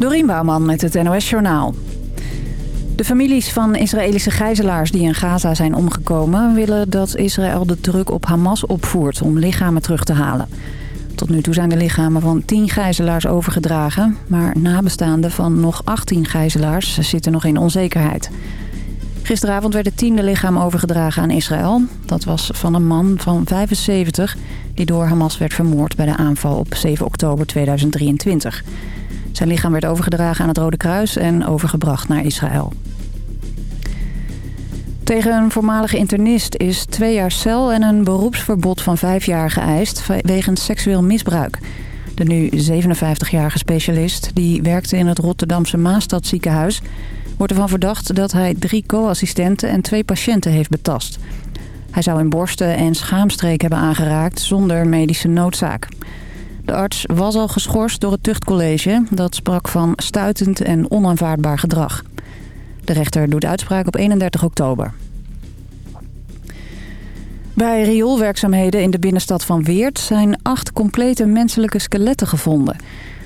Dorien Bouwman met het NOS Journaal. De families van Israëlische gijzelaars die in Gaza zijn omgekomen... willen dat Israël de druk op Hamas opvoert om lichamen terug te halen. Tot nu toe zijn de lichamen van 10 gijzelaars overgedragen... maar nabestaanden van nog 18 gijzelaars zitten nog in onzekerheid. Gisteravond werd het tiende lichaam overgedragen aan Israël. Dat was van een man van 75 die door Hamas werd vermoord... bij de aanval op 7 oktober 2023. Zijn lichaam werd overgedragen aan het Rode Kruis en overgebracht naar Israël. Tegen een voormalige internist is twee jaar cel en een beroepsverbod van vijf jaar geëist wegens seksueel misbruik. De nu 57-jarige specialist, die werkte in het Rotterdamse Maastadziekenhuis... wordt ervan verdacht dat hij drie co-assistenten en twee patiënten heeft betast. Hij zou in borsten en schaamstreek hebben aangeraakt zonder medische noodzaak. De arts was al geschorst door het tuchtcollege. Dat sprak van stuitend en onaanvaardbaar gedrag. De rechter doet uitspraak op 31 oktober. Bij rioolwerkzaamheden in de binnenstad van Weert zijn acht complete menselijke skeletten gevonden.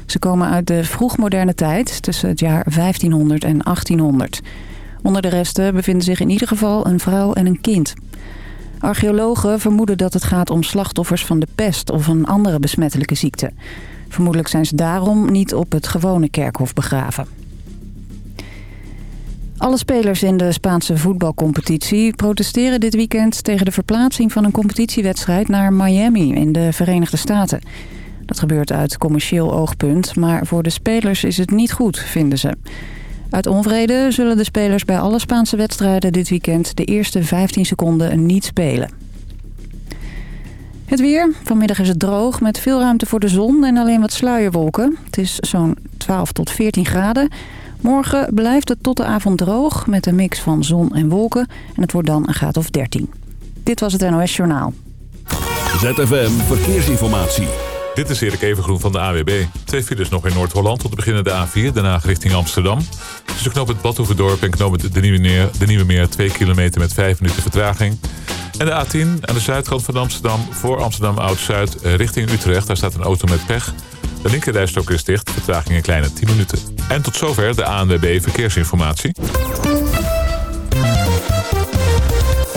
Ze komen uit de vroegmoderne tijd tussen het jaar 1500 en 1800. Onder de resten bevinden zich in ieder geval een vrouw en een kind. Archeologen vermoeden dat het gaat om slachtoffers van de pest of een andere besmettelijke ziekte. Vermoedelijk zijn ze daarom niet op het gewone kerkhof begraven. Alle spelers in de Spaanse voetbalcompetitie protesteren dit weekend tegen de verplaatsing van een competitiewedstrijd naar Miami in de Verenigde Staten. Dat gebeurt uit commercieel oogpunt, maar voor de spelers is het niet goed, vinden ze. Uit onvrede zullen de spelers bij alle Spaanse wedstrijden dit weekend de eerste 15 seconden niet spelen. Het weer. Vanmiddag is het droog met veel ruimte voor de zon en alleen wat sluierwolken. Het is zo'n 12 tot 14 graden. Morgen blijft het tot de avond droog met een mix van zon en wolken. En het wordt dan een graad of 13. Dit was het NOS Journaal. ZFM Verkeersinformatie. Dit is Erik Evengroen van de AWB. Twee files nog in Noord-Holland tot de beginnen de A4, daarna richting Amsterdam. Tussen knoop het Badhoevedorp en knoop het de Nieuwe, Meer, de Meer 2 kilometer met 5 minuten vertraging. En de A10 aan de zuidkant van Amsterdam, voor Amsterdam Oud-Zuid richting Utrecht. Daar staat een auto met pech. De linkerrijstok is dicht, vertraging een kleine 10 minuten. En tot zover de ANWB Verkeersinformatie.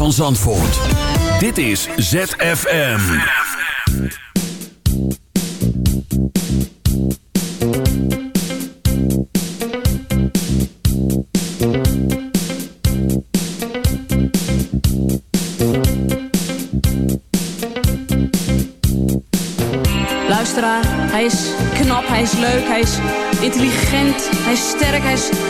van Zandvoort. Dit is ZFM. Luisteraar, hij is knap, hij is leuk, hij is intelligent, hij is sterk, hij is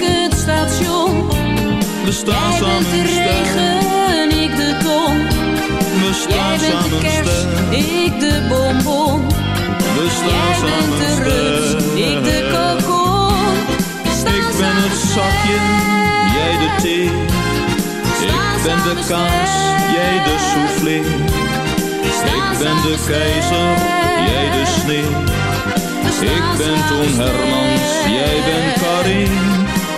station. we staan Jij bent de regen, ik de ton. We Jij staan bent de kerst, ik de bonbon. we Jij staan bent de rust, ik de kokon. Ik ben het zakje, jij de thee. Ik ben de kaas, jij de soufflé. Ik ben de keizer, jij de sneeuw. Ik ben Toon Hermans, jij bent Karin.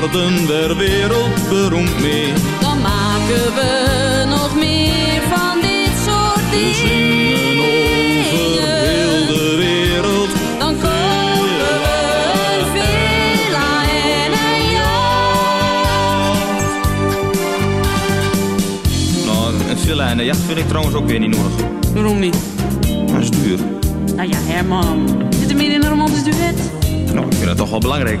worden we wereldberoemd mee. dan maken we nog meer van dit soort dingen. de wereld. Dan kopen we een villa en. Nou, een villa en een jacht vind ik trouwens ook weer niet nodig. Waarom niet? Dat is duur. Nou ja, Herman. Zit er meer in een romantisch duet? Nou, ik vind dat toch wel belangrijk.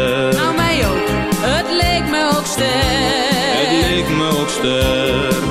Het leek me ook sterk.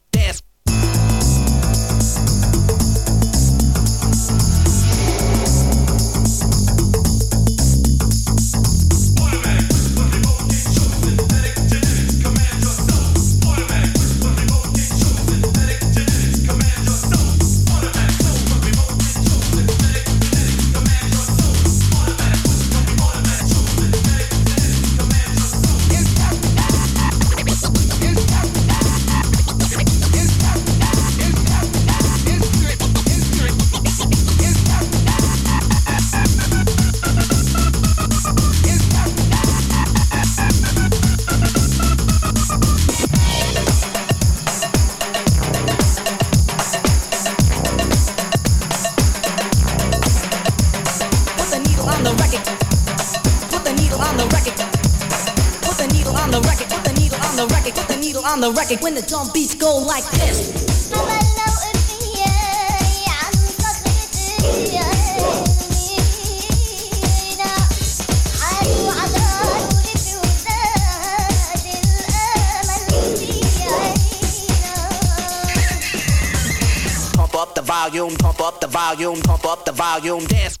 Palm Beach go like this. Pump up the volume, pump up the volume, pump up the volume, dance.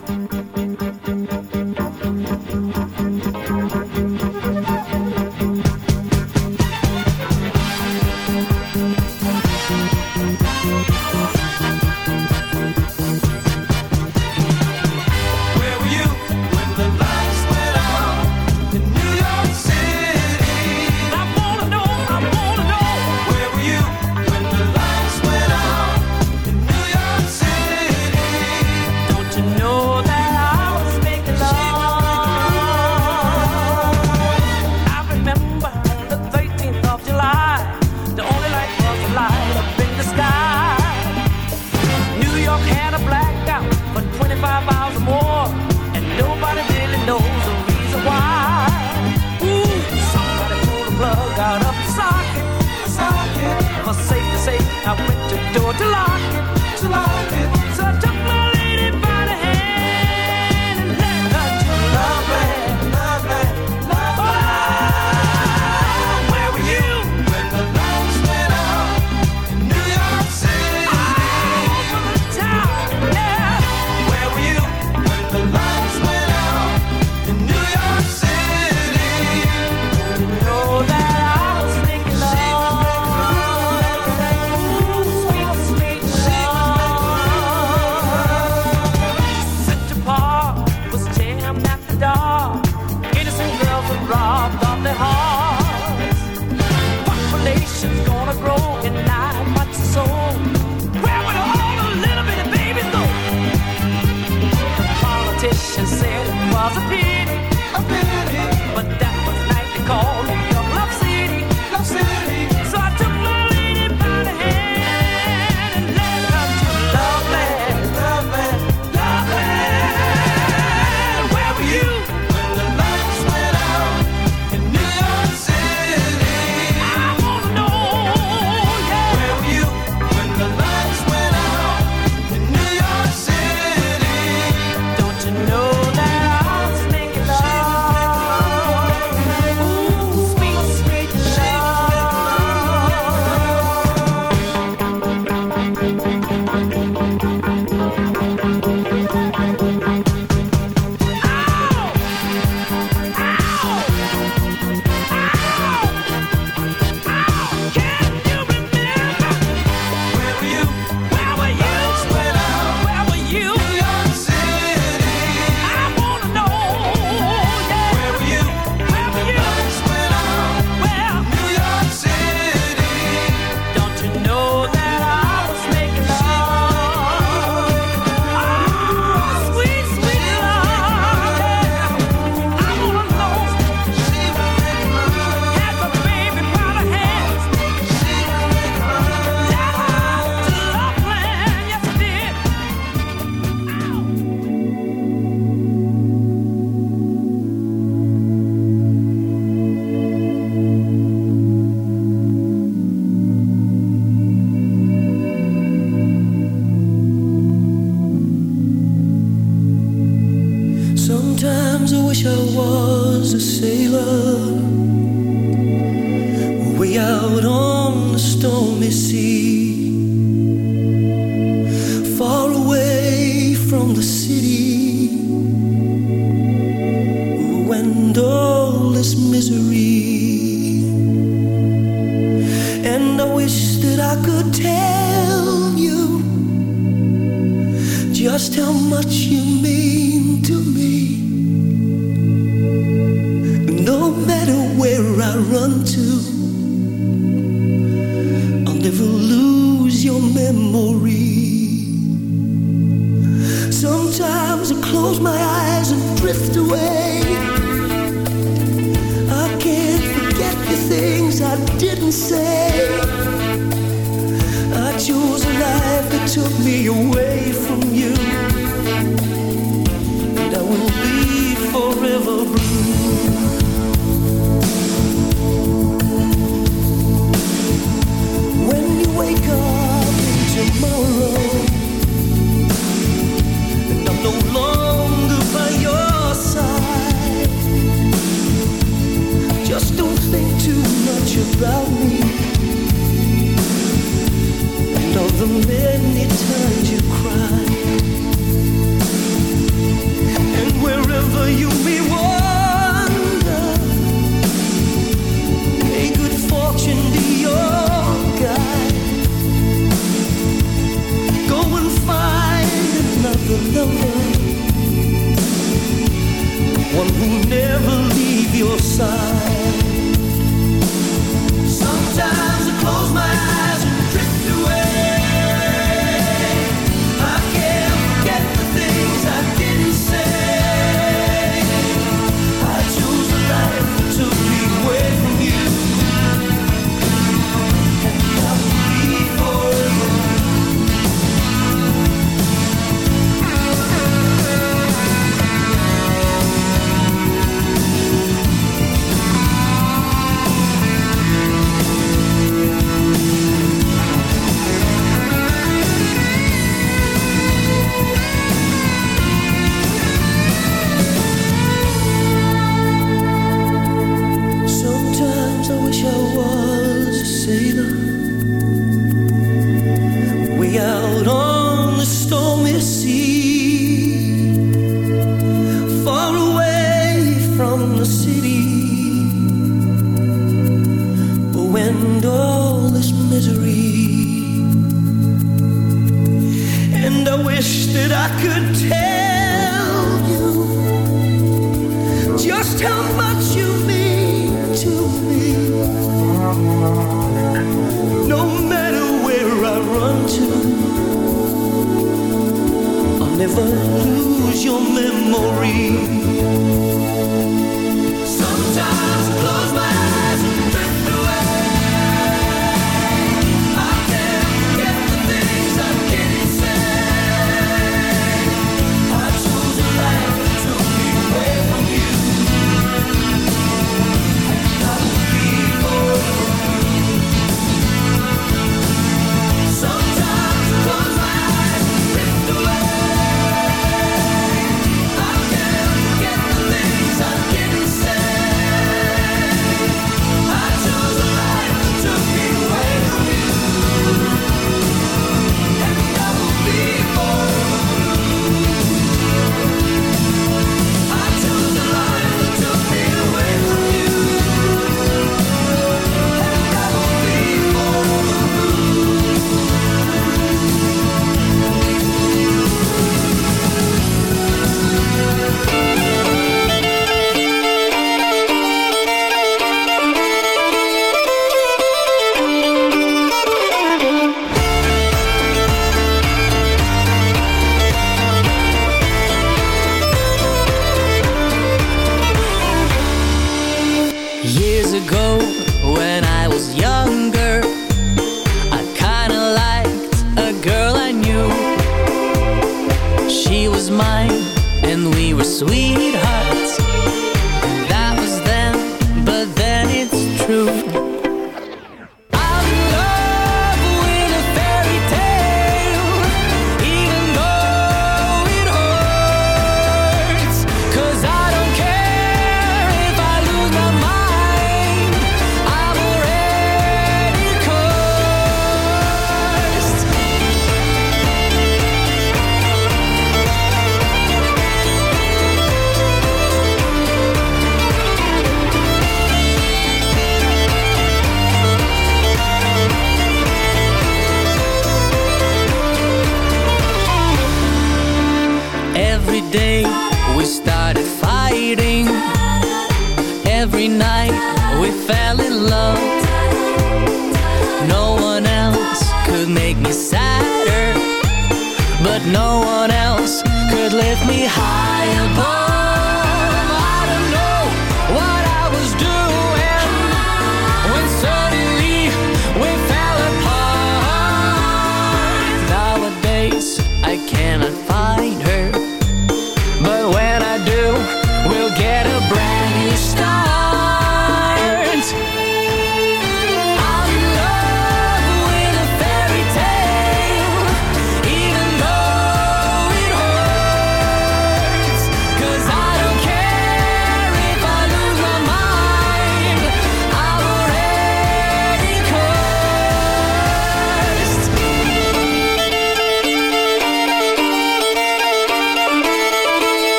me high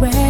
Swear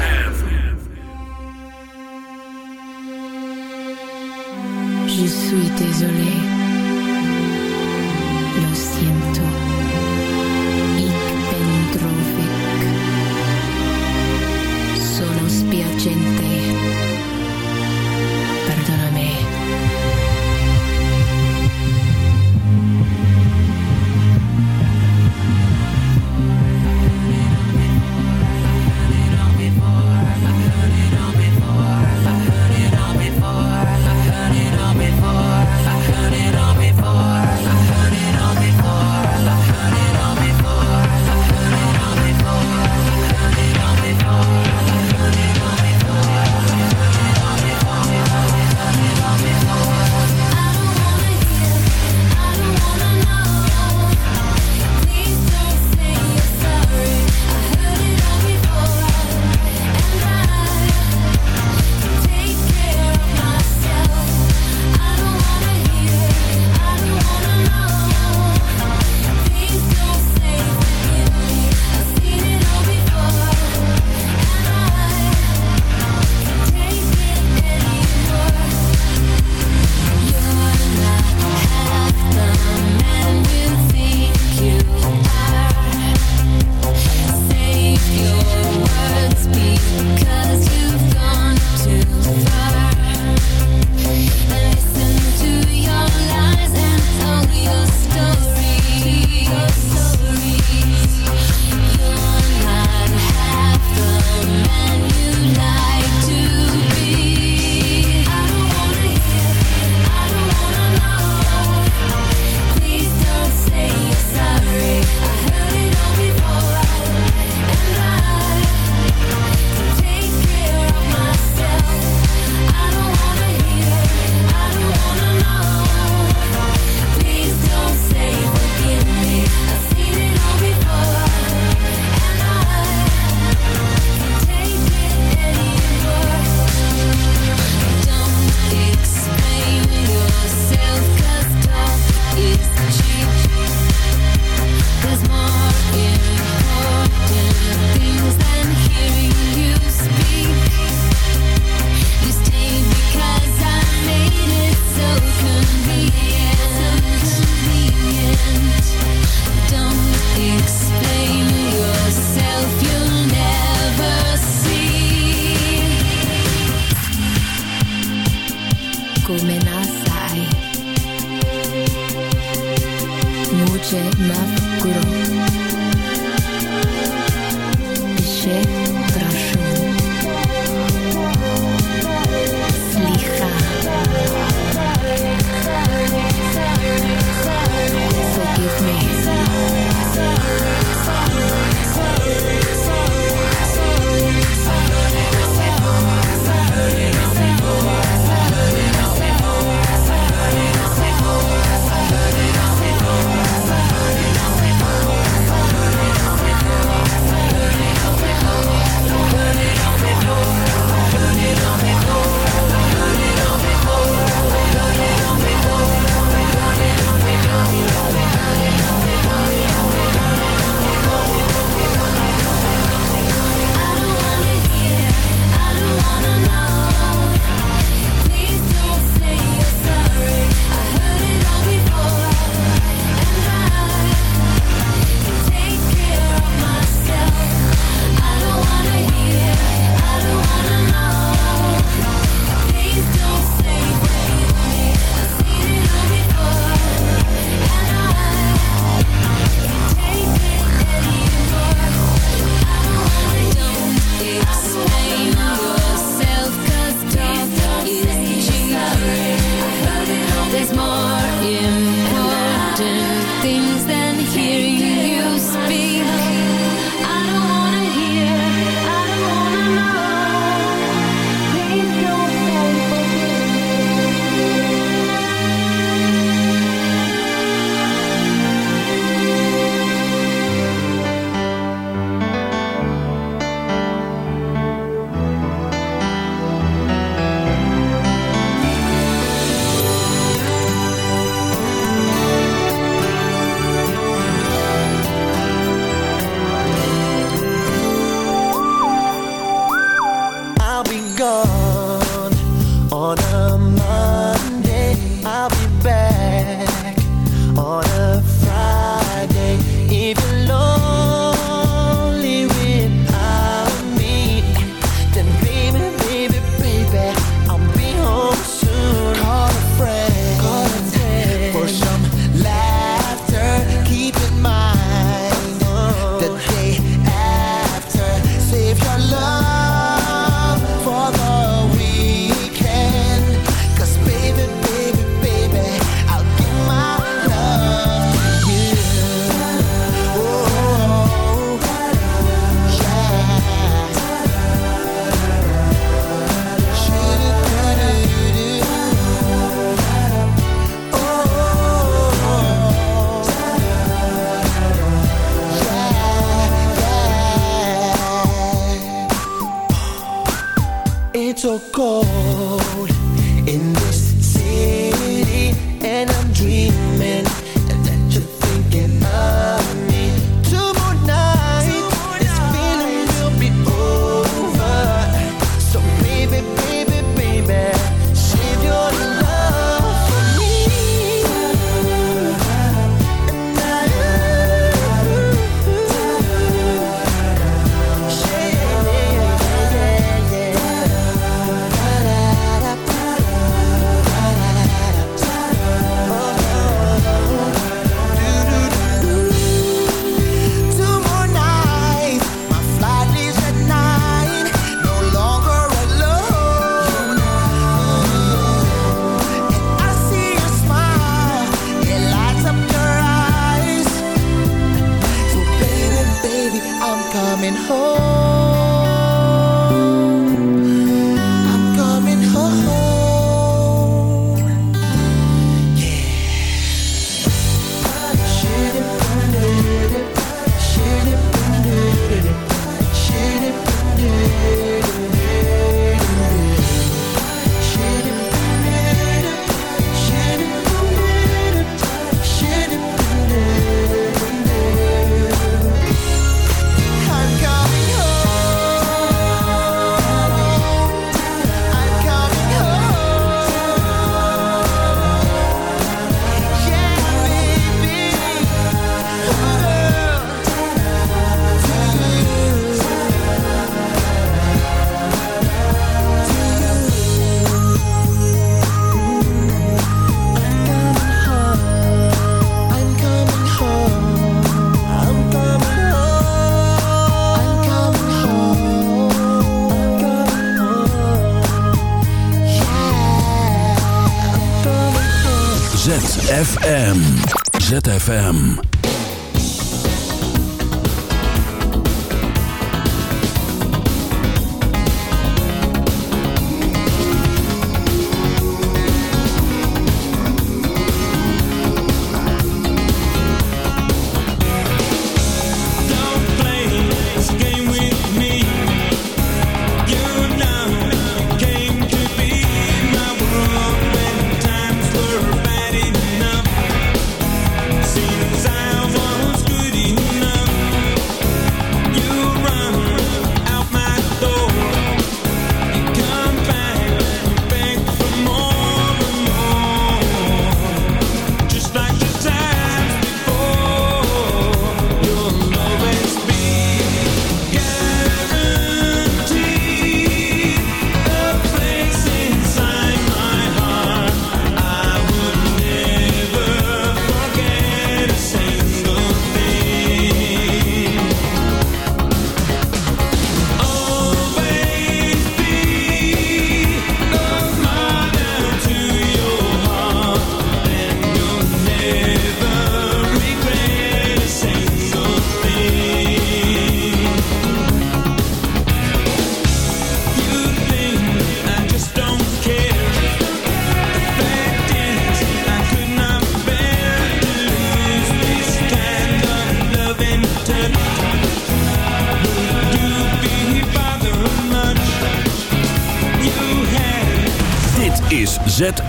ZFM.